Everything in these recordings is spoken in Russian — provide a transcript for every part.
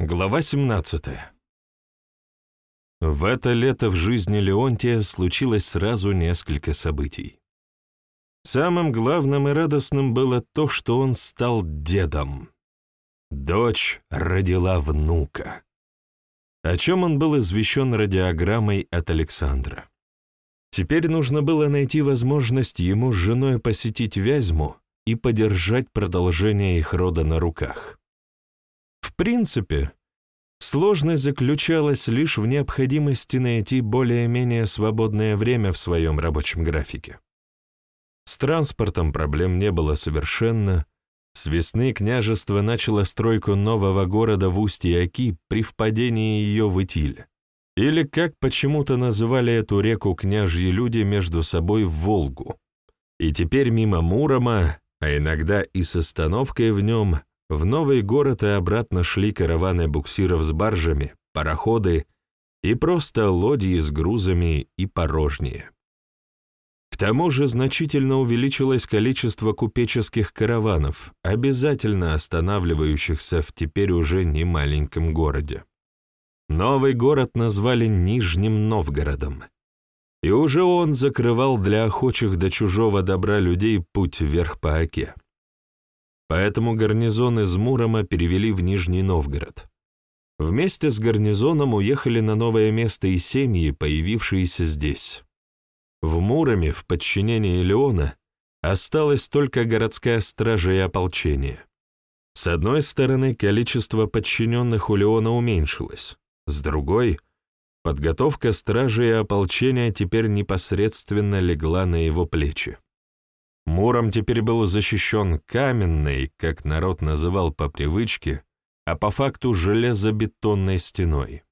Глава 17 В это лето в жизни Леонтия случилось сразу несколько событий. Самым главным и радостным было то, что он стал дедом. Дочь родила внука, о чем он был извещен радиограммой от Александра. Теперь нужно было найти возможность ему с женой посетить Вязьму и подержать продолжение их рода на руках. В принципе, сложность заключалась лишь в необходимости найти более-менее свободное время в своем рабочем графике. С транспортом проблем не было совершенно. С весны княжество начало стройку нового города в устье Оки при впадении ее в Итиль, или как почему-то называли эту реку княжьи люди между собой в Волгу. И теперь мимо Мурома, а иногда и с остановкой в нем, в новый город и обратно шли караваны буксиров с баржами, пароходы и просто лодьи с грузами и порожние. К тому же значительно увеличилось количество купеческих караванов, обязательно останавливающихся в теперь уже не маленьком городе. Новый город назвали Нижним Новгородом, и уже он закрывал для охочих до чужого добра людей путь вверх по оке поэтому гарнизон из Мурома перевели в Нижний Новгород. Вместе с гарнизоном уехали на новое место и семьи, появившиеся здесь. В Муроме, в подчинении Леона, осталась только городская стража и ополчение. С одной стороны, количество подчиненных у Леона уменьшилось, с другой — подготовка стражи и ополчения теперь непосредственно легла на его плечи. Муром теперь был защищен каменной, как народ называл по привычке, а по факту железобетонной стеной.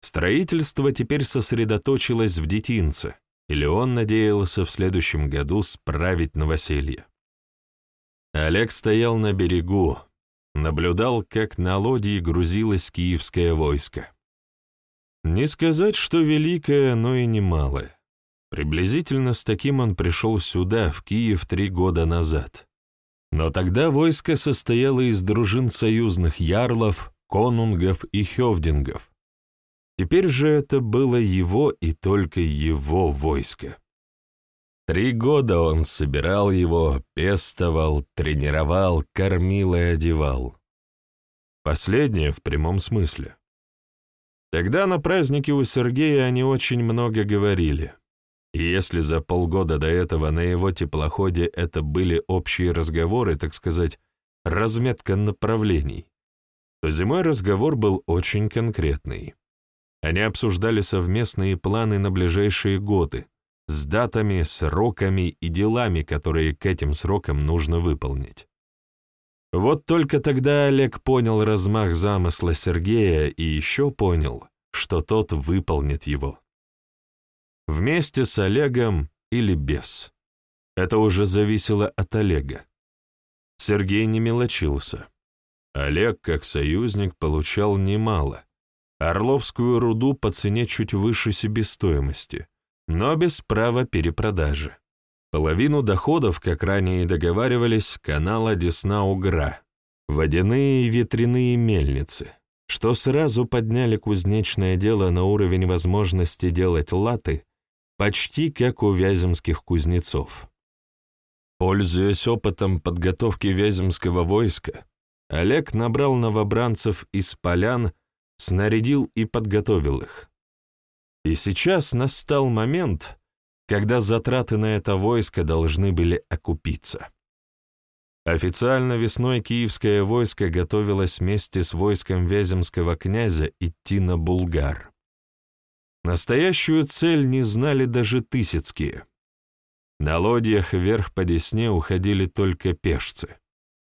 Строительство теперь сосредоточилось в детинце, или он надеялся в следующем году справить новоселье. Олег стоял на берегу, наблюдал, как на лодии грузилось киевское войско. Не сказать, что великое, но и немалое. Приблизительно с таким он пришел сюда, в Киев, три года назад. Но тогда войско состояло из дружин союзных ярлов, конунгов и хевдингов. Теперь же это было его и только его войско. Три года он собирал его, пестовал, тренировал, кормил и одевал. Последнее в прямом смысле. Тогда на празднике у Сергея они очень много говорили. Если за полгода до этого на его теплоходе это были общие разговоры, так сказать, разметка направлений, то зимой разговор был очень конкретный. Они обсуждали совместные планы на ближайшие годы, с датами, сроками и делами, которые к этим срокам нужно выполнить. Вот только тогда Олег понял размах замысла Сергея и еще понял, что тот выполнит его. Вместе с Олегом или без. Это уже зависело от Олега. Сергей не мелочился. Олег, как союзник, получал немало. Орловскую руду по цене чуть выше себестоимости, но без права перепродажи. Половину доходов, как ранее и договаривались, канала Десна-Угра, водяные и ветряные мельницы, что сразу подняли кузнечное дело на уровень возможности делать латы почти как у вяземских кузнецов. Пользуясь опытом подготовки вяземского войска, Олег набрал новобранцев из полян, снарядил и подготовил их. И сейчас настал момент, когда затраты на это войско должны были окупиться. Официально весной киевское войско готовилось вместе с войском Вяземского князя идти на Булгар. Настоящую цель не знали даже тысяцкие. На лодьях вверх по Десне уходили только пешцы.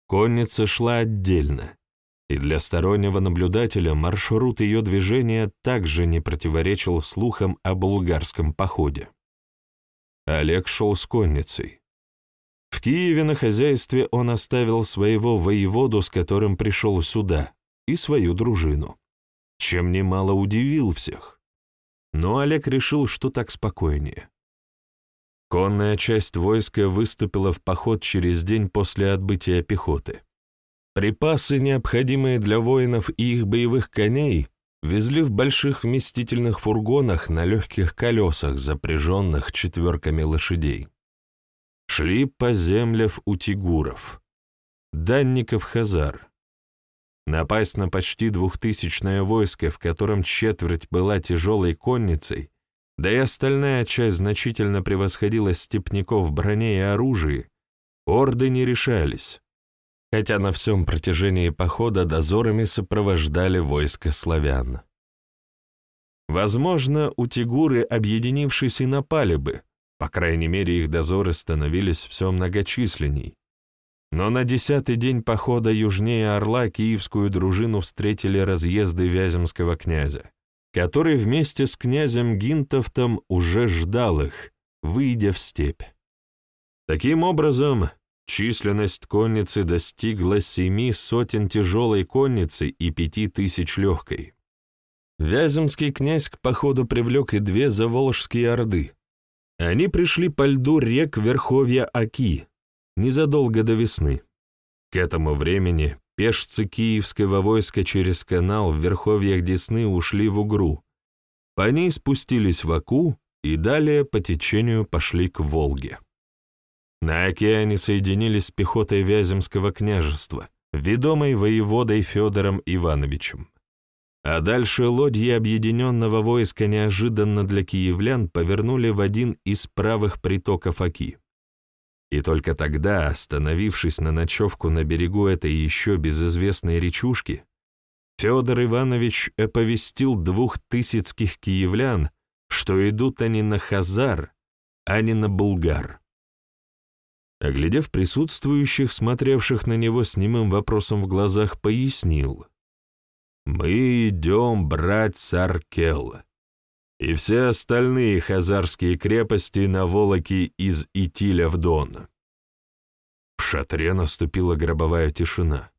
Конница шла отдельно, и для стороннего наблюдателя маршрут ее движения также не противоречил слухам о булгарском походе. Олег шел с конницей. В Киеве на хозяйстве он оставил своего воеводу, с которым пришел сюда, и свою дружину, чем немало удивил всех. Но Олег решил, что так спокойнее. Конная часть войска выступила в поход через день после отбытия пехоты. Припасы, необходимые для воинов и их боевых коней, везли в больших вместительных фургонах на легких колесах, запряженных четверками лошадей. Шли по землям у тигуров, данников Хазар. Напасть на почти двухтысячное войско, в котором четверть была тяжелой конницей, да и остальная часть значительно превосходила степняков в броне и оружии, орды не решались, хотя на всем протяжении похода дозорами сопровождали войско славян. Возможно, у Тигуры, объединившись, и напали бы, по крайней мере, их дозоры становились все многочисленней. Но на десятый день похода южнее Орла киевскую дружину встретили разъезды Вяземского князя, который вместе с князем Гинтовтом уже ждал их, выйдя в степь. Таким образом, Численность конницы достигла семи сотен тяжелой конницы и пяти тысяч легкой. Вяземский князь к походу привлек и две заволжские орды. Они пришли по льду рек Верховья Аки, незадолго до весны. К этому времени пешцы киевского войска через канал в Верховьях Десны ушли в Угру. По ней спустились в Аку и далее по течению пошли к Волге. На океане соединились с пехотой Вяземского княжества, ведомой воеводой Федором Ивановичем. А дальше лодьи объединенного войска неожиданно для киевлян повернули в один из правых притоков Оки. И только тогда, остановившись на ночевку на берегу этой еще безызвестной речушки, Федор Иванович оповестил двух тысячских киевлян, что идут они на Хазар, а не на Булгар. Оглядев присутствующих, смотревших на него с немым вопросом в глазах, пояснил. «Мы идем брать Саркел и все остальные хазарские крепости на Волоке из Итиля в Дон». В шатре наступила гробовая тишина.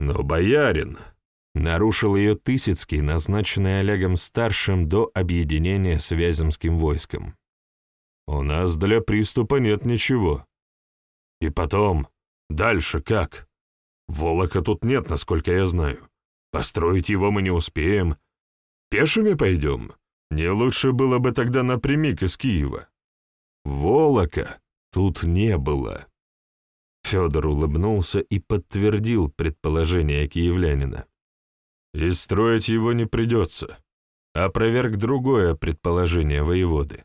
«Но боярин!» — нарушил ее Тысяцкий, назначенный Олегом-старшим до объединения с Вяземским войском. У нас для приступа нет ничего. И потом, дальше как? Волока тут нет, насколько я знаю. Построить его мы не успеем. Пешими пойдем? Не лучше было бы тогда напрямик из Киева. Волока тут не было. Федор улыбнулся и подтвердил предположение киевлянина. И строить его не придется. Опроверг другое предположение воеводы.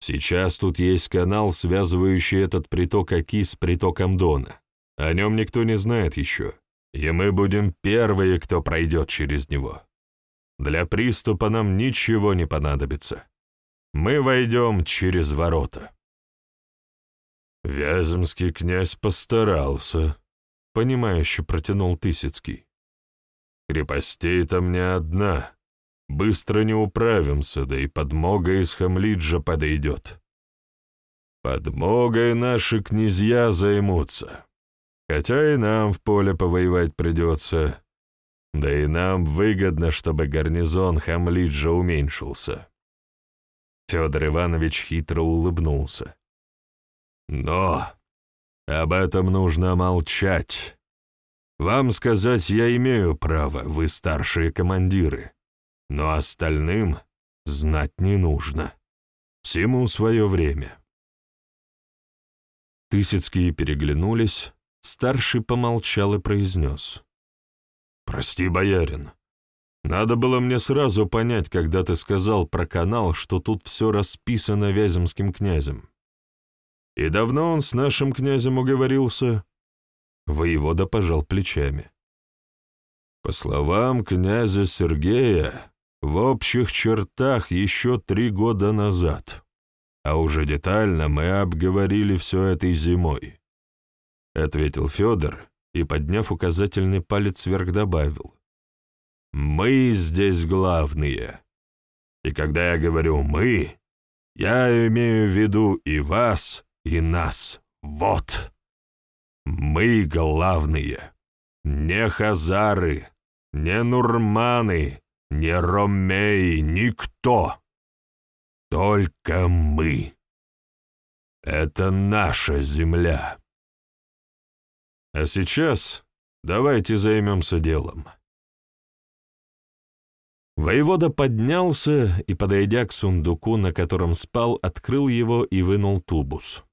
Сейчас тут есть канал, связывающий этот приток Оки с притоком Дона. О нем никто не знает еще, и мы будем первые, кто пройдет через него. Для приступа нам ничего не понадобится. Мы войдем через ворота. Вяземский князь постарался, — понимающе протянул Тысяцкий. Крепостей там не одна, Быстро не управимся, да и подмога из Хамлиджа подойдет. Подмогой наши князья займутся. Хотя и нам в поле повоевать придется. Да и нам выгодно, чтобы гарнизон Хамлиджа уменьшился. Федор Иванович хитро улыбнулся. Но об этом нужно молчать. Вам сказать я имею право, вы старшие командиры но остальным знать не нужно. Всему свое время. Тысяцкие переглянулись, старший помолчал и произнес. «Прости, боярин, надо было мне сразу понять, когда ты сказал про канал, что тут все расписано Вяземским князем. И давно он с нашим князем уговорился?» Воевода пожал плечами. По словам князя Сергея, в общих чертах еще три года назад, а уже детально мы обговорили все этой зимой», — ответил Федор и, подняв указательный палец вверх, добавил. «Мы здесь главные. И когда я говорю «мы», я имею в виду и вас, и нас. Вот. Мы главные. Не хазары, не нурманы, не Ромей, никто. Только мы. Это наша земля. А сейчас давайте займемся делом». Воевода поднялся и, подойдя к сундуку, на котором спал, открыл его и вынул тубус.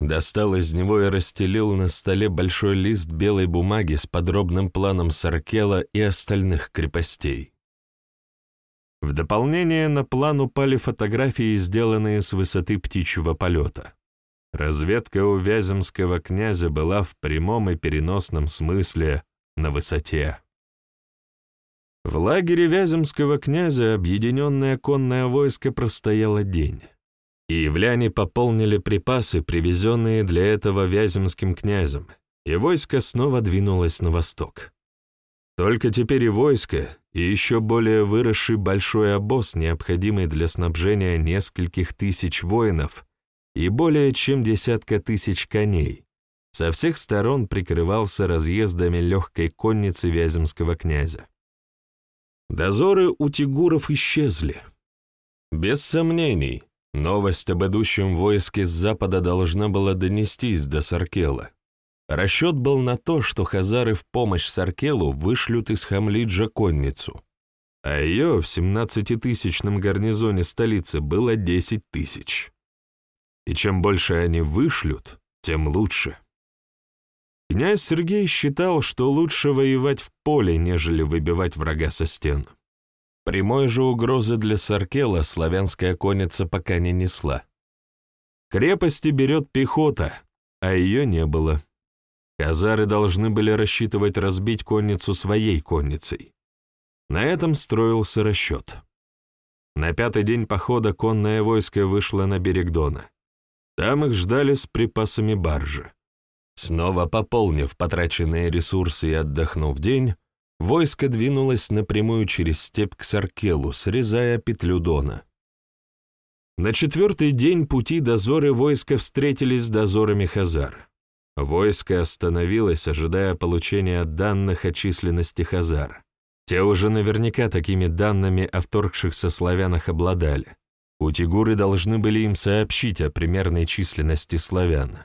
Достал из него и расстелил на столе большой лист белой бумаги с подробным планом Саркела и остальных крепостей. В дополнение на план упали фотографии, сделанные с высоты птичьего полета. Разведка у Вяземского князя была в прямом и переносном смысле на высоте. В лагере Вяземского князя объединенное конное войско простояло день, и являне пополнили припасы, привезенные для этого Вяземским князем, и войско снова двинулось на восток. Только теперь и войско, и еще более выросший большой обоз, необходимый для снабжения нескольких тысяч воинов и более чем десятка тысяч коней, со всех сторон прикрывался разъездами легкой конницы Вяземского князя. Дозоры у тигуров исчезли. Без сомнений, новость об идущем войске с запада должна была донестись до Саркела. Расчет был на то, что хазары в помощь Саркелу вышлют из Хамлиджа конницу, а ее в 17-тысячном гарнизоне столицы было 10 тысяч. И чем больше они вышлют, тем лучше. Князь Сергей считал, что лучше воевать в поле, нежели выбивать врага со стен. Прямой же угрозы для Саркела славянская конница пока не несла. Крепости берет пехота, а ее не было. Казары должны были рассчитывать разбить конницу своей конницей. На этом строился расчет. На пятый день похода конное войско вышло на берег Дона. Там их ждали с припасами баржи. Снова пополнив потраченные ресурсы и отдохнув день, войско двинулось напрямую через степь к Саркелу, срезая петлю Дона. На четвертый день пути дозоры войска встретились с дозорами Хазар. Войско остановилось, ожидая получения данных о численности Хазар. Те уже наверняка такими данными о вторгшихся славянах обладали. Утигуры должны были им сообщить о примерной численности славян.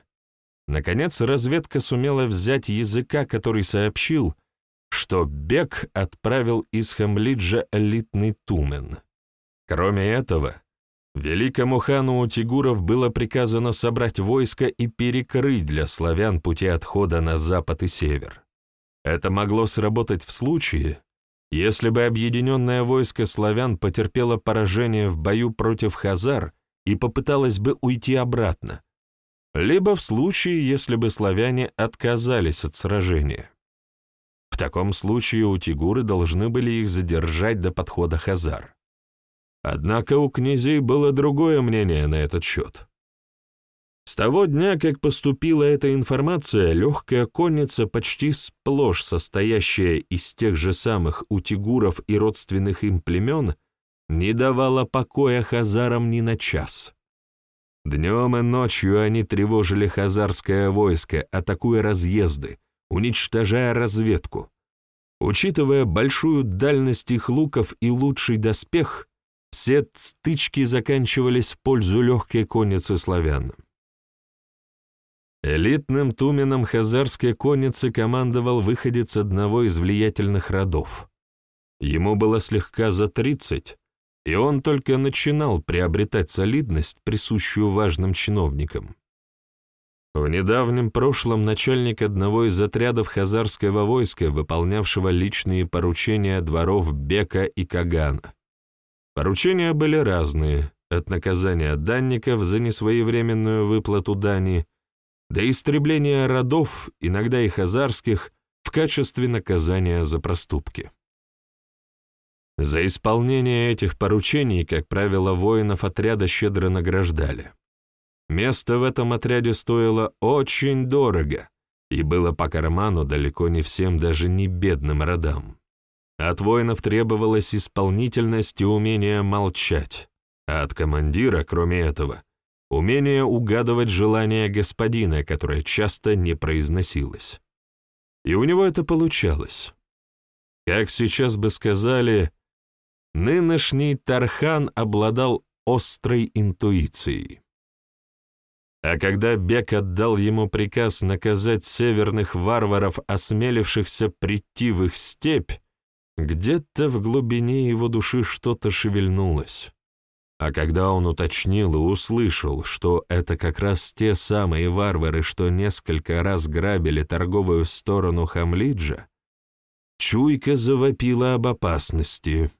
Наконец, разведка сумела взять языка, который сообщил, что Бек отправил из Хамлиджа элитный тумен. Кроме этого, великому хану у Тигуров было приказано собрать войско и перекрыть для славян пути отхода на запад и север. Это могло сработать в случае, если бы объединенное войско славян потерпело поражение в бою против хазар и попыталось бы уйти обратно, либо в случае, если бы славяне отказались от сражения. В таком случае у Тигуры должны были их задержать до подхода Хазар. Однако у князей было другое мнение на этот счет. С того дня, как поступила эта информация, легкая конница, почти сплошь состоящая из тех же самых утигуров и родственных им племен, не давала покоя хазарам ни на час. Днем и ночью они тревожили хазарское войско, атакуя разъезды, уничтожая разведку. Учитывая большую дальность их луков и лучший доспех, все стычки заканчивались в пользу легкой конницы славян. Элитным туменом хазарской конницы командовал выходец одного из влиятельных родов. Ему было слегка за тридцать, и он только начинал приобретать солидность, присущую важным чиновникам. В недавнем прошлом начальник одного из отрядов хазарского войска, выполнявшего личные поручения дворов Бека и Кагана. Поручения были разные, от наказания данников за несвоевременную выплату дани до истребления родов, иногда и хазарских, в качестве наказания за проступки. За исполнение этих поручений, как правило, воинов отряда щедро награждали. Место в этом отряде стоило очень дорого и было по карману далеко не всем, даже не бедным родам. От воинов требовалась исполнительность и умение молчать, а от командира, кроме этого, умение угадывать желания господина, которое часто не произносилось. И у него это получалось. Как сейчас бы сказали, Нынешний Тархан обладал острой интуицией. А когда Бек отдал ему приказ наказать северных варваров, осмелившихся прийти в их степь, где-то в глубине его души что-то шевельнулось. А когда он уточнил и услышал, что это как раз те самые варвары, что несколько раз грабили торговую сторону Хамлиджа, чуйка завопила об опасности.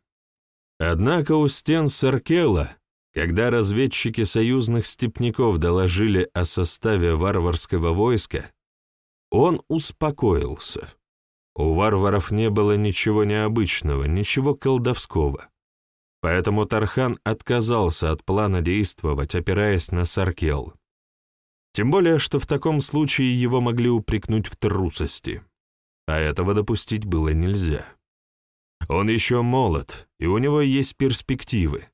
Однако у стен Саркела когда разведчики союзных степняков доложили о составе варварского войска, он успокоился. У варваров не было ничего необычного, ничего колдовского. Поэтому Тархан отказался от плана действовать, опираясь на Саркел. Тем более, что в таком случае его могли упрекнуть в трусости. А этого допустить было нельзя. Он еще молод, и у него есть перспективы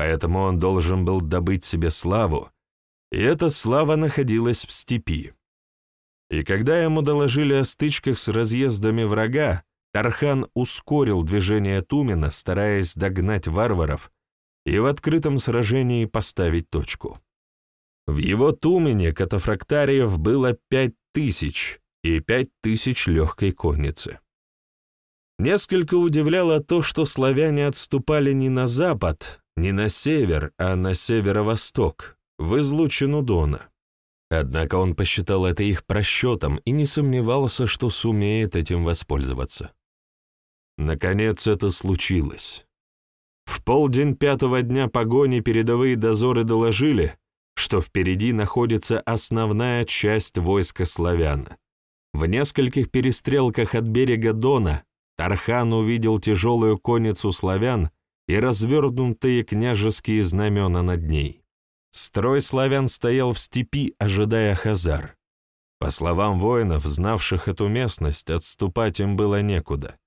поэтому он должен был добыть себе славу, и эта слава находилась в степи. И когда ему доложили о стычках с разъездами врага, Тархан ускорил движение Тумена, стараясь догнать варваров и в открытом сражении поставить точку. В его Тумене катафрактариев было пять тысяч и пять тысяч легкой конницы. Несколько удивляло то, что славяне отступали не на запад, не на север, а на северо-восток, в излучину Дона. Однако он посчитал это их просчетом и не сомневался, что сумеет этим воспользоваться. Наконец это случилось. В полдень пятого дня погони передовые дозоры доложили, что впереди находится основная часть войска славян. В нескольких перестрелках от берега Дона Тархан увидел тяжелую конницу славян, и развернутые княжеские знамена над ней. Строй славян стоял в степи, ожидая хазар. По словам воинов, знавших эту местность, отступать им было некуда.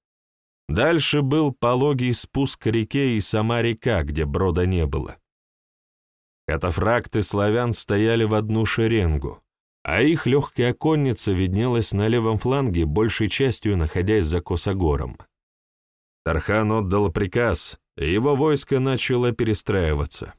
Дальше был пологий спуск к реке и сама река, где брода не было. Катафракты славян стояли в одну шеренгу, а их легкая конница виднелась на левом фланге, большей частью находясь за Косогором. Тархан отдал приказ, его войско начало перестраиваться.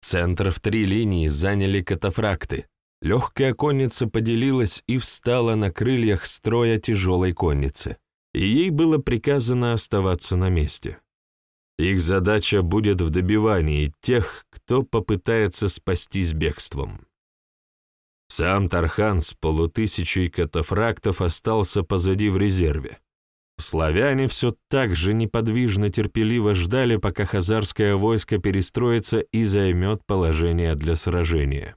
Центр в три линии заняли катафракты. Легкая конница поделилась и встала на крыльях строя тяжелой конницы, и ей было приказано оставаться на месте. Их задача будет в добивании тех, кто попытается спастись бегством. Сам Тархан с полутысячей катафрактов остался позади в резерве. Славяне все так же неподвижно терпеливо ждали, пока хазарское войско перестроится и займет положение для сражения.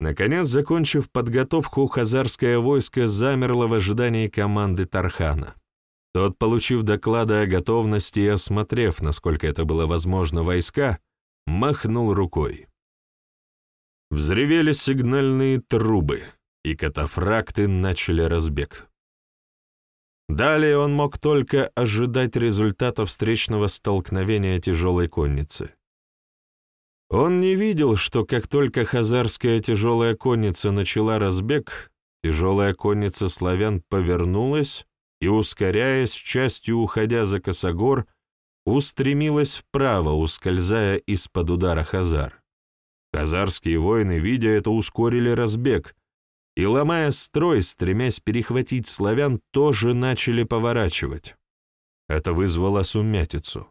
Наконец, закончив подготовку, хазарское войско замерло в ожидании команды Тархана. Тот, получив доклады о готовности и осмотрев, насколько это было возможно, войска, махнул рукой. Взревели сигнальные трубы, и катафракты начали разбег. Далее он мог только ожидать результата встречного столкновения тяжелой конницы. Он не видел, что как только хазарская тяжелая конница начала разбег, тяжелая конница славян повернулась и, ускоряясь, частью уходя за косогор, устремилась вправо, ускользая из-под удара хазар. Хазарские воины, видя это, ускорили разбег, и, ломая строй, стремясь перехватить славян, тоже начали поворачивать. Это вызвало сумятицу.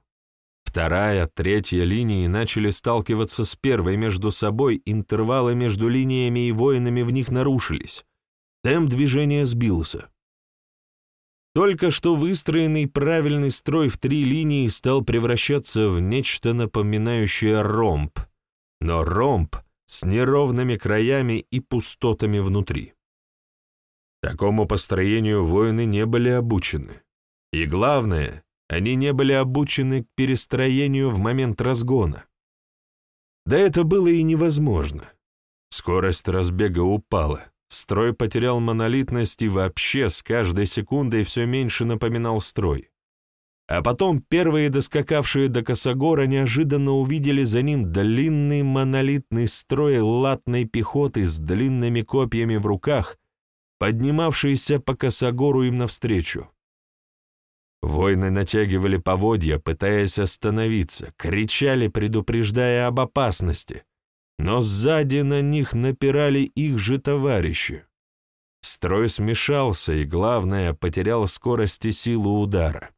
Вторая, третья линии начали сталкиваться с первой между собой, интервалы между линиями и воинами в них нарушились. Темп движения сбился. Только что выстроенный правильный строй в три линии стал превращаться в нечто напоминающее ромб. Но ромб с неровными краями и пустотами внутри. Такому построению воины не были обучены. И главное, они не были обучены к перестроению в момент разгона. Да это было и невозможно. Скорость разбега упала, строй потерял монолитность и вообще с каждой секундой все меньше напоминал строй. А потом первые доскакавшие до Косогора неожиданно увидели за ним длинный монолитный строй латной пехоты с длинными копьями в руках, поднимавшийся по Косогору им навстречу. Воины натягивали поводья, пытаясь остановиться, кричали, предупреждая об опасности, но сзади на них напирали их же товарищи. Строй смешался и, главное, потерял скорость и силу удара.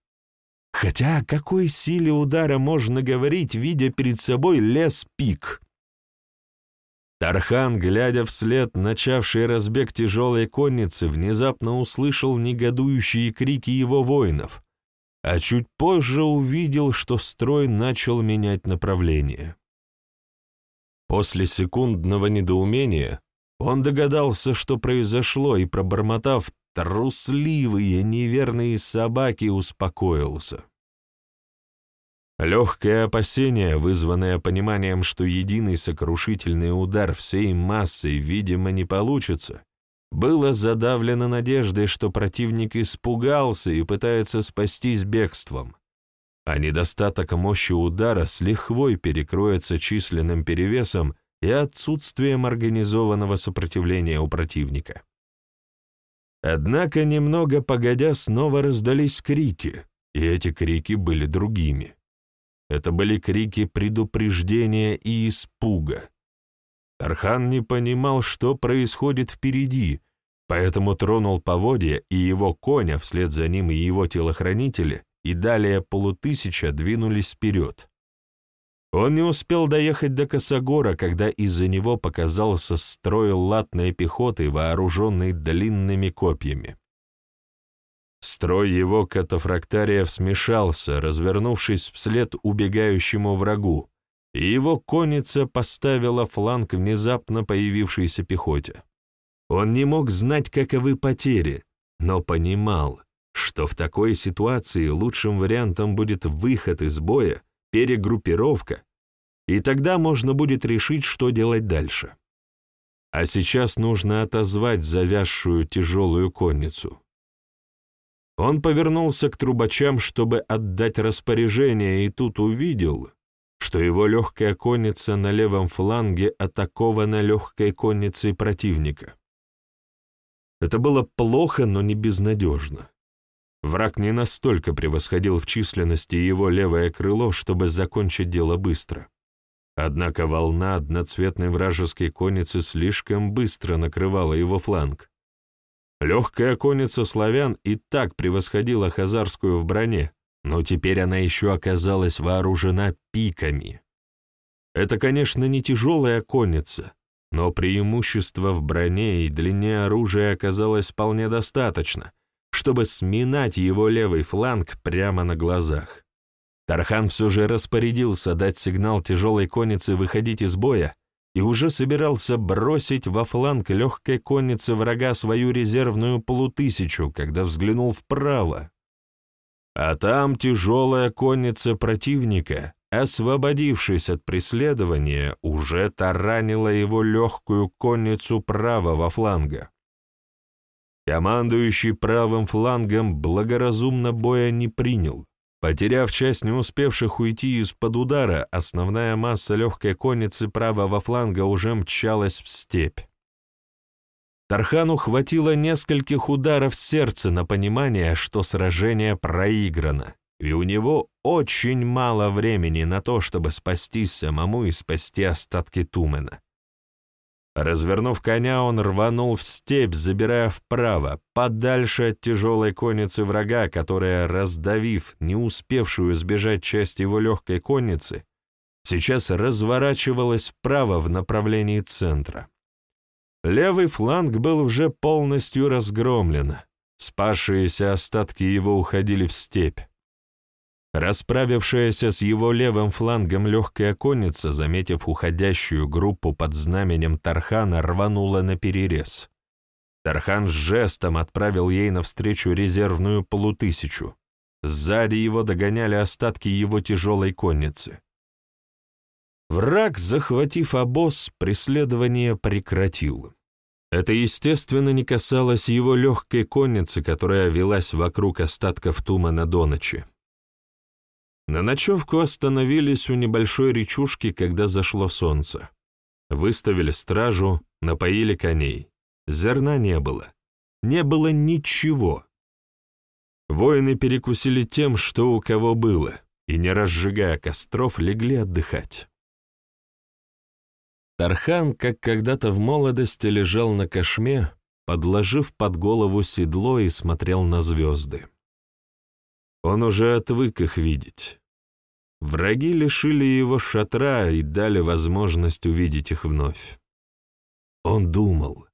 Хотя о какой силе удара можно говорить, видя перед собой лес-пик? Тархан, глядя вслед начавшей разбег тяжелой конницы, внезапно услышал негодующие крики его воинов, а чуть позже увидел, что строй начал менять направление. После секундного недоумения он догадался, что произошло, и, пробормотав трусливые, неверные собаки, успокоился. Легкое опасение, вызванное пониманием, что единый сокрушительный удар всей массой, видимо, не получится, было задавлено надеждой, что противник испугался и пытается спастись бегством, а недостаток мощи удара с лихвой перекроется численным перевесом и отсутствием организованного сопротивления у противника. Однако немного погодя снова раздались крики, и эти крики были другими. Это были крики предупреждения и испуга. Тархан не понимал, что происходит впереди, поэтому тронул поводья, и его коня, вслед за ним и его телохранители, и далее полутысяча двинулись вперед. Он не успел доехать до Косогора, когда из-за него показался строй латной пехоты, вооруженной длинными копьями. Строй его катафрактариев смешался, развернувшись вслед убегающему врагу, и его конница поставила фланг внезапно появившейся пехоте. Он не мог знать, каковы потери, но понимал, что в такой ситуации лучшим вариантом будет выход из боя перегруппировка, и тогда можно будет решить, что делать дальше. А сейчас нужно отозвать завязшую тяжелую конницу. Он повернулся к трубачам, чтобы отдать распоряжение, и тут увидел, что его легкая конница на левом фланге атакована легкой конницей противника. Это было плохо, но не безнадежно. Враг не настолько превосходил в численности его левое крыло, чтобы закончить дело быстро. Однако волна одноцветной вражеской конницы слишком быстро накрывала его фланг. Легкая конница славян и так превосходила хазарскую в броне, но теперь она еще оказалась вооружена пиками. Это, конечно, не тяжелая конница, но преимущество в броне и длине оружия оказалось вполне достаточно, чтобы сминать его левый фланг прямо на глазах. Тархан все же распорядился дать сигнал тяжелой коннице выходить из боя и уже собирался бросить во фланг легкой конницы врага свою резервную полутысячу, когда взглянул вправо. А там тяжелая конница противника, освободившись от преследования, уже таранила его легкую конницу правого фланга. Командующий правым флангом благоразумно боя не принял. Потеряв часть не успевших уйти из-под удара, основная масса легкой конницы правого фланга уже мчалась в степь. Тархану хватило нескольких ударов сердца на понимание, что сражение проиграно, и у него очень мало времени на то, чтобы спастись самому и спасти остатки Тумена. Развернув коня, он рванул в степь, забирая вправо, подальше от тяжелой конницы врага, которая, раздавив не успевшую сбежать часть его легкой конницы, сейчас разворачивалась вправо в направлении центра. Левый фланг был уже полностью разгромлен, спасшиеся остатки его уходили в степь. Расправившаяся с его левым флангом легкая конница, заметив уходящую группу под знаменем Тархана, рванула на перерез. Тархан с жестом отправил ей навстречу резервную полутысячу. Сзади его догоняли остатки его тяжелой конницы. Враг, захватив обоз, преследование прекратил. Это, естественно, не касалось его легкой конницы, которая велась вокруг остатков Тумана до ночи. На ночевку остановились у небольшой речушки, когда зашло солнце. Выставили стражу, напоили коней. Зерна не было. Не было ничего. Воины перекусили тем, что у кого было, и, не разжигая костров, легли отдыхать. Тархан, как когда-то в молодости, лежал на кошме, подложив под голову седло и смотрел на звезды. Он уже отвык их видеть. Враги лишили его шатра и дали возможность увидеть их вновь. Он думал.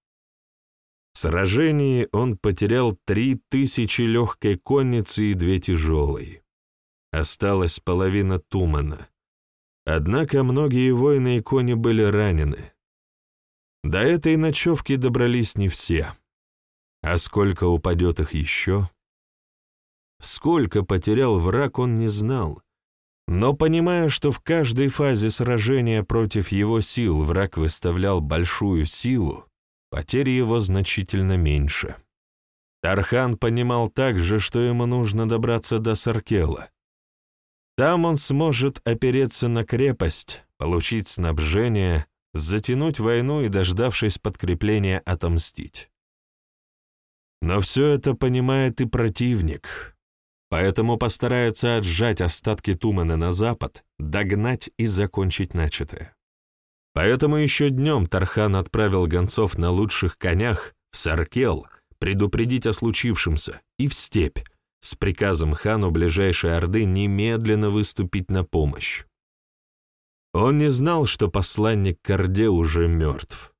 В сражении он потерял три тысячи легкой конницы и две тяжелой. Осталась половина Тумана. Однако многие воины и кони были ранены. До этой ночевки добрались не все. А сколько упадет их еще? Сколько потерял враг, он не знал. Но понимая, что в каждой фазе сражения против его сил враг выставлял большую силу, потери его значительно меньше. Тархан понимал также, что ему нужно добраться до Саркела. Там он сможет опереться на крепость, получить снабжение, затянуть войну и, дождавшись подкрепления, отомстить. Но все это понимает и противник поэтому постарается отжать остатки Тумана на запад, догнать и закончить начатое. Поэтому еще днем Тархан отправил гонцов на лучших конях в Саркел предупредить о случившемся и в степь с приказом хану ближайшей Орды немедленно выступить на помощь. Он не знал, что посланник Корде уже мертв.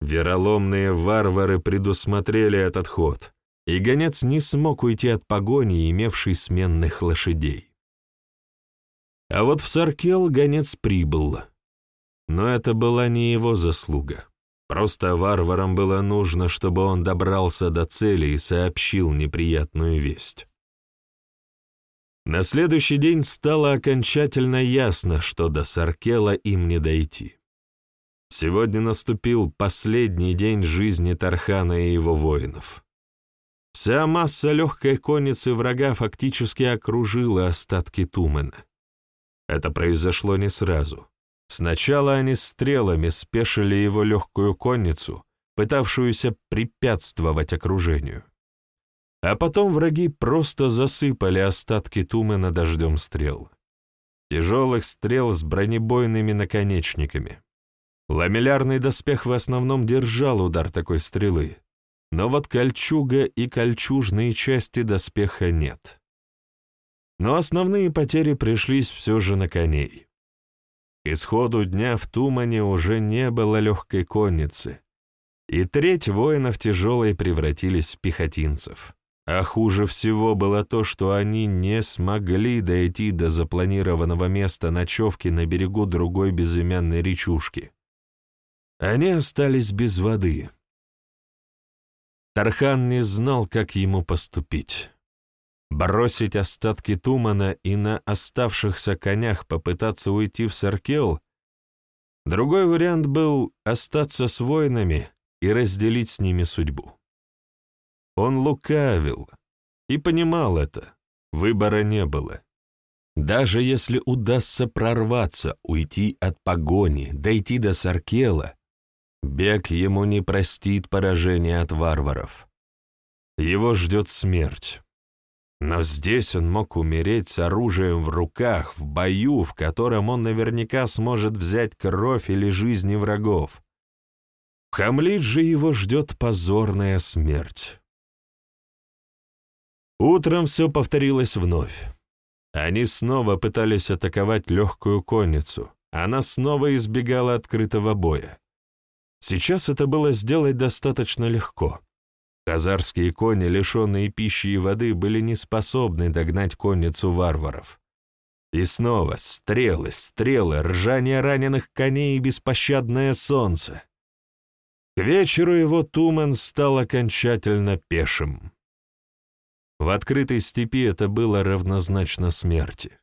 Вероломные варвары предусмотрели этот ход — и гонец не смог уйти от погони, имевшей сменных лошадей. А вот в Саркел гонец прибыл. Но это была не его заслуга. Просто варварам было нужно, чтобы он добрался до цели и сообщил неприятную весть. На следующий день стало окончательно ясно, что до Саркела им не дойти. Сегодня наступил последний день жизни Тархана и его воинов. Вся масса легкой конницы врага фактически окружила остатки Тумена. Это произошло не сразу. Сначала они стрелами спешили его легкую конницу, пытавшуюся препятствовать окружению. А потом враги просто засыпали остатки Тумена дождем стрел. Тяжелых стрел с бронебойными наконечниками. Ламеллярный доспех в основном держал удар такой стрелы, но вот кольчуга и кольчужные части доспеха нет. Но основные потери пришлись все же на коней. К исходу дня в Тумане уже не было легкой конницы, и треть воинов тяжелой превратились в пехотинцев. А хуже всего было то, что они не смогли дойти до запланированного места ночевки на берегу другой безымянной речушки. Они остались без воды, Тархан не знал, как ему поступить. Бросить остатки тумана и на оставшихся конях попытаться уйти в Саркел? Другой вариант был остаться с воинами и разделить с ними судьбу. Он лукавил и понимал это, выбора не было. Даже если удастся прорваться, уйти от погони, дойти до Саркела, Бег ему не простит поражения от варваров. Его ждет смерть. Но здесь он мог умереть с оружием в руках, в бою, в котором он наверняка сможет взять кровь или жизни врагов. В Хамлит же его ждет позорная смерть. Утром все повторилось вновь. Они снова пытались атаковать легкую конницу. Она снова избегала открытого боя. Сейчас это было сделать достаточно легко. Казарские кони, лишенные пищи и воды, были не способны догнать конницу варваров. И снова стрелы, стрелы, ржание раненых коней и беспощадное солнце. К вечеру его Туман стал окончательно пешим. В открытой степи это было равнозначно смерти.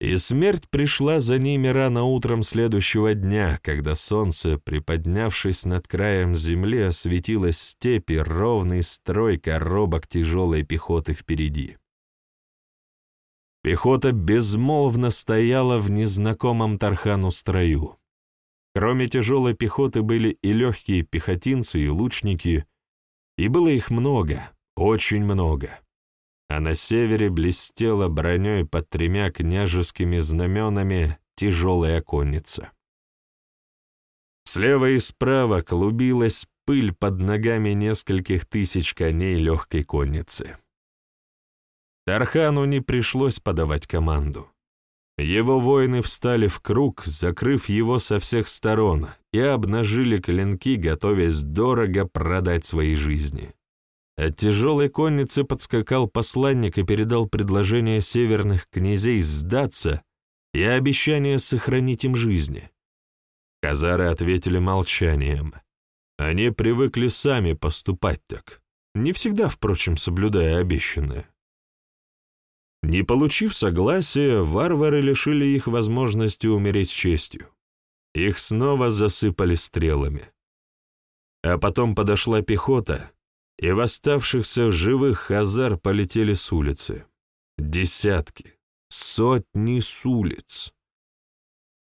И смерть пришла за ними рано утром следующего дня, когда солнце, приподнявшись над краем земли, осветило степи ровный строй коробок тяжелой пехоты впереди. Пехота безмолвно стояла в незнакомом Тархану строю. Кроме тяжелой пехоты были и легкие пехотинцы, и лучники, и было их много, очень много а на севере блестела броней под тремя княжескими знаменами тяжелая конница. Слева и справа клубилась пыль под ногами нескольких тысяч коней легкой конницы. Тархану не пришлось подавать команду. Его воины встали в круг, закрыв его со всех сторон, и обнажили клинки, готовясь дорого продать свои жизни. От тяжелой конницы подскакал посланник и передал предложение северных князей сдаться и обещание сохранить им жизни. Казары ответили молчанием. Они привыкли сами поступать так, не всегда, впрочем, соблюдая обещанное. Не получив согласия, варвары лишили их возможности умереть с честью. Их снова засыпали стрелами. А потом подошла пехота, и в оставшихся живых хазар полетели с улицы. Десятки, сотни с улиц.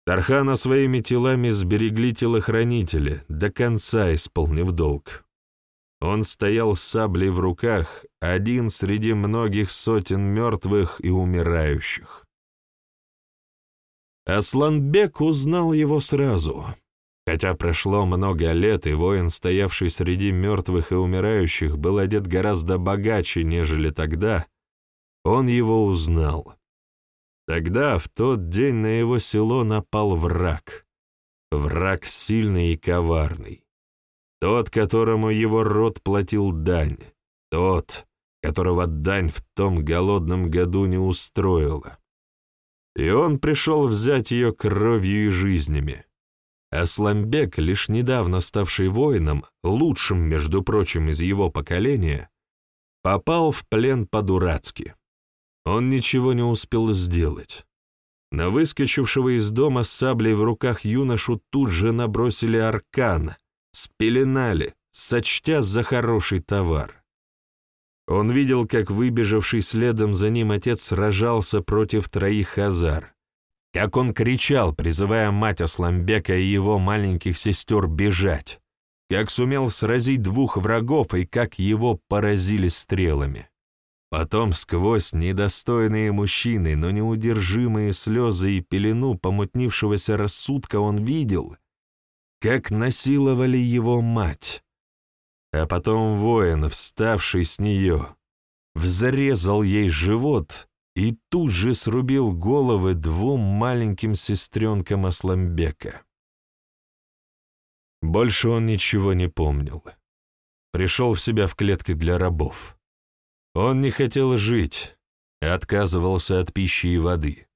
Тархана своими телами сберегли телохранители, до конца исполнив долг. Он стоял с саблей в руках, один среди многих сотен мертвых и умирающих. Асланбек узнал его сразу. Хотя прошло много лет, и воин, стоявший среди мертвых и умирающих, был одет гораздо богаче, нежели тогда, он его узнал. Тогда, в тот день, на его село напал враг. Враг сильный и коварный. Тот, которому его род платил дань. Тот, которого дань в том голодном году не устроила. И он пришел взять ее кровью и жизнями. Асламбек, лишь недавно ставший воином, лучшим, между прочим, из его поколения, попал в плен по-дурацки. Он ничего не успел сделать. На выскочившего из дома с саблей в руках юношу тут же набросили аркан — спеленали, сочтя за хороший товар. Он видел, как выбежавший следом за ним отец сражался против троих хазар, как он кричал, призывая мать Асламбека и его маленьких сестер бежать, как сумел сразить двух врагов и как его поразили стрелами. Потом сквозь недостойные мужчины, но неудержимые слезы и пелену помутнившегося рассудка он видел — как насиловали его мать. А потом воин, вставший с нее, взрезал ей живот и тут же срубил головы двум маленьким сестренкам Асламбека. Больше он ничего не помнил. Пришел в себя в клетке для рабов. Он не хотел жить, отказывался от пищи и воды.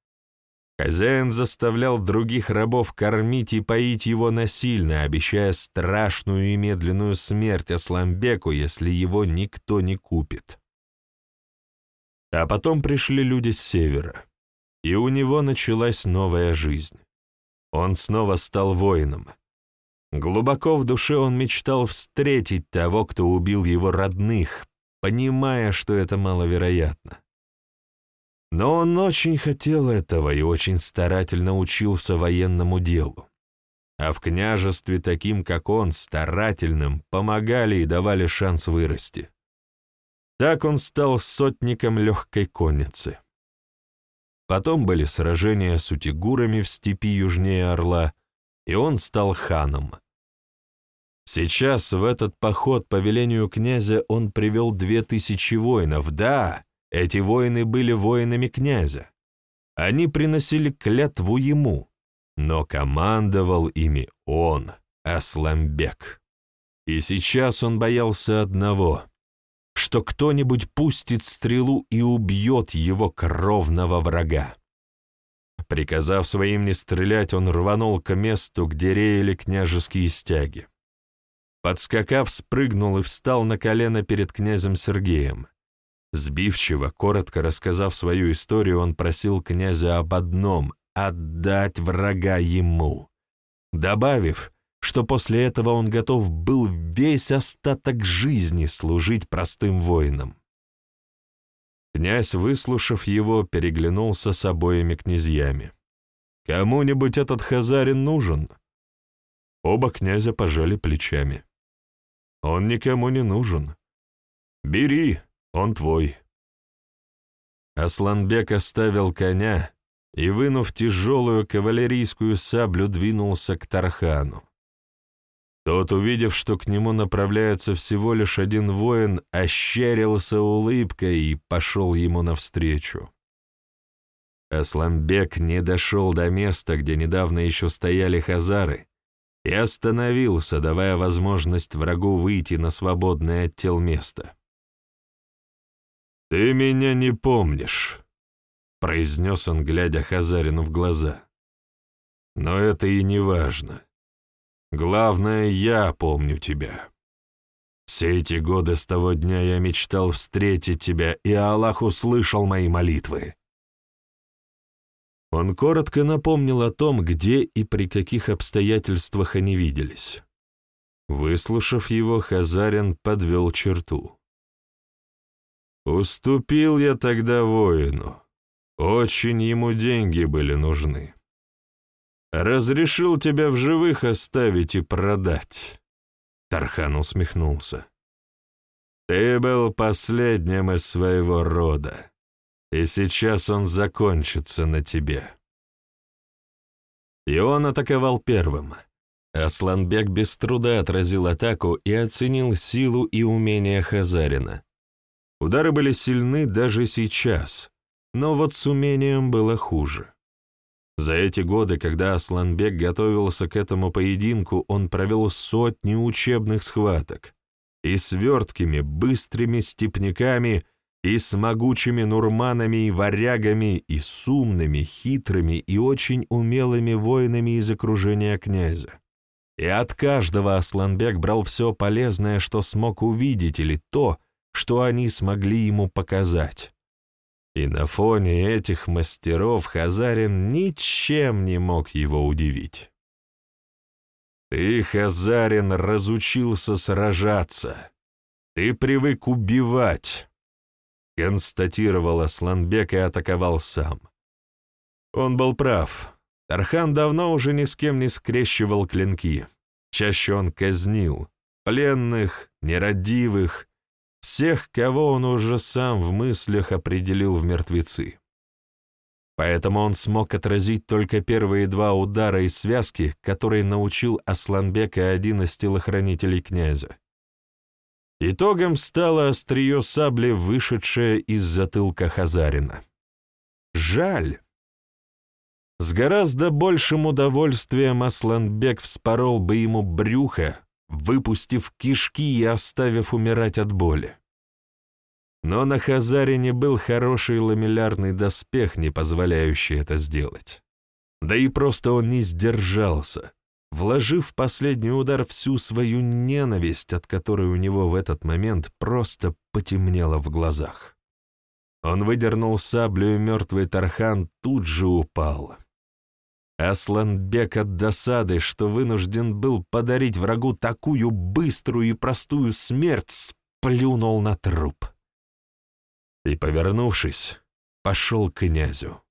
Хозяин заставлял других рабов кормить и поить его насильно, обещая страшную и медленную смерть Асламбеку, если его никто не купит. А потом пришли люди с севера, и у него началась новая жизнь. Он снова стал воином. Глубоко в душе он мечтал встретить того, кто убил его родных, понимая, что это маловероятно. Но он очень хотел этого и очень старательно учился военному делу. А в княжестве таким, как он, старательным, помогали и давали шанс вырасти. Так он стал сотником легкой конницы. Потом были сражения с утигурами в степи южнее Орла, и он стал ханом. Сейчас в этот поход по велению князя он привел две тысячи воинов, да, эти воины были воинами князя. Они приносили клятву ему, но командовал ими он, Асламбек. И сейчас он боялся одного, что кто-нибудь пустит стрелу и убьет его кровного врага. Приказав своим не стрелять, он рванул к месту, где реяли княжеские стяги. Подскакав, спрыгнул и встал на колено перед князем Сергеем. Сбивчиво, коротко рассказав свою историю, он просил князя об одном — отдать врага ему, добавив, что после этого он готов был весь остаток жизни служить простым воинам. Князь, выслушав его, переглянулся с обоими князьями. «Кому-нибудь этот хазарин нужен?» Оба князя пожали плечами. «Он никому не нужен. Бери, он твой». Асланбек оставил коня и, вынув тяжелую кавалерийскую саблю, двинулся к Тархану. Тот, увидев, что к нему направляется всего лишь один воин, ощерился улыбкой и пошел ему навстречу. Асламбек не дошел до места, где недавно еще стояли хазары, и остановился, давая возможность врагу выйти на свободное от тел место. «Ты меня не помнишь», — произнес он, глядя Хазарину в глаза. «Но это и не важно. Главное, я помню тебя. Все эти годы с того дня я мечтал встретить тебя, и Аллах услышал мои молитвы». Он коротко напомнил о том, где и при каких обстоятельствах они виделись. Выслушав его, Хазарин подвел черту. «Уступил я тогда воину. Очень ему деньги были нужны. Разрешил тебя в живых оставить и продать. Тархан усмехнулся. Ты был последним из своего рода, и сейчас он закончится на тебе. И он атаковал первым. Асланбек без труда отразил атаку и оценил силу и умение Хазарина. Удары были сильны даже сейчас, но вот с умением было хуже. За эти годы, когда Асланбек готовился к этому поединку, он провел сотни учебных схваток и с верткими, быстрыми степняками, и с могучими нурманами и варягами, и с умными, хитрыми и очень умелыми воинами из окружения князя. И от каждого Асланбек брал все полезное, что смог увидеть, или то, что они смогли ему показать. И на фоне этих мастеров Хазарин ничем не мог его удивить. Ты, Хазарин, разучился сражаться. Ты привык убивать, констатировал Асланбек и атаковал сам. Он был прав. Тархан давно уже ни с кем не скрещивал клинки. Чаще он казнил пленных, нерадивых, всех, кого он уже сам в мыслях определил в мертвецы. Поэтому он смог отразить только первые два удара из связки, которые научил Асланбека один из телохранителей князя. Итогом стало острие сабли, вышедшее из затылка Хазарина. Жаль. С гораздо большим удовольствием Асланбек вспорол бы ему брюхо, выпустив кишки и оставив умирать от боли. Но на Хазарине был хороший ламеллярный доспех, не позволяющий это сделать. Да и просто он не сдержался, вложив в последний удар всю свою ненависть, от которой у него в этот момент просто потемнело в глазах. Он выдернул саблю, и мертвый Тархан тут же упал. Асланбек от досады, что вынужден был подарить врагу такую быструю и простую смерть, сплюнул на труп. И, повернувшись, пошел к князю.